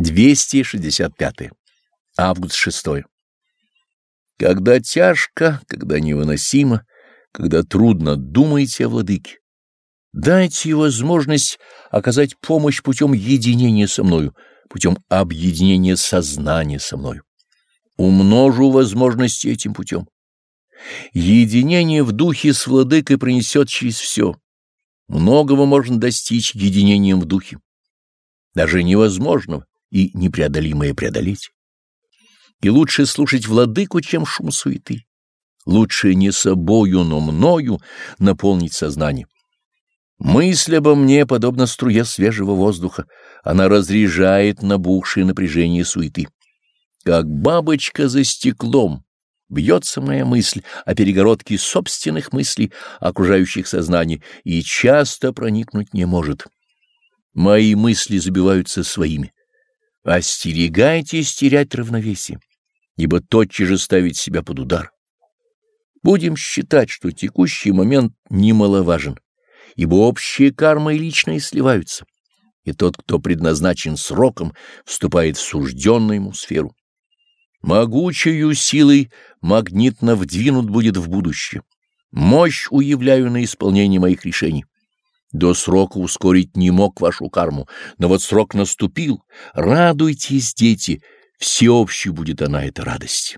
265. Август 6. Когда тяжко, когда невыносимо, когда трудно, думайте о владыке. Дайте возможность оказать помощь путем единения со мною, путем объединения сознания со мною. Умножу возможности этим путем. Единение в духе с владыкой принесет через все. Многого можно достичь единением в духе. Даже невозможного и непреодолимое преодолеть. И лучше слушать владыку, чем шум суеты. Лучше не собою, но мною наполнить сознание. Мысль обо мне подобна струе свежего воздуха, она разряжает набухшее напряжение суеты. Как бабочка за стеклом бьется моя мысль о перегородке собственных мыслей, окружающих сознание, и часто проникнуть не может. Мои мысли забиваются своими. Остерегайтесь терять равновесие, ибо тотчас же ставить себя под удар. Будем считать, что текущий момент немаловажен, ибо общие кармы и личные сливаются, и тот, кто предназначен сроком, вступает в сужденную ему сферу. Могучею силой магнитно вдвинут будет в будущее. Мощь уявляю на исполнение моих решений. До срока ускорить не мог вашу карму, но вот срок наступил. Радуйтесь, дети, всеобщей будет она, эта радость.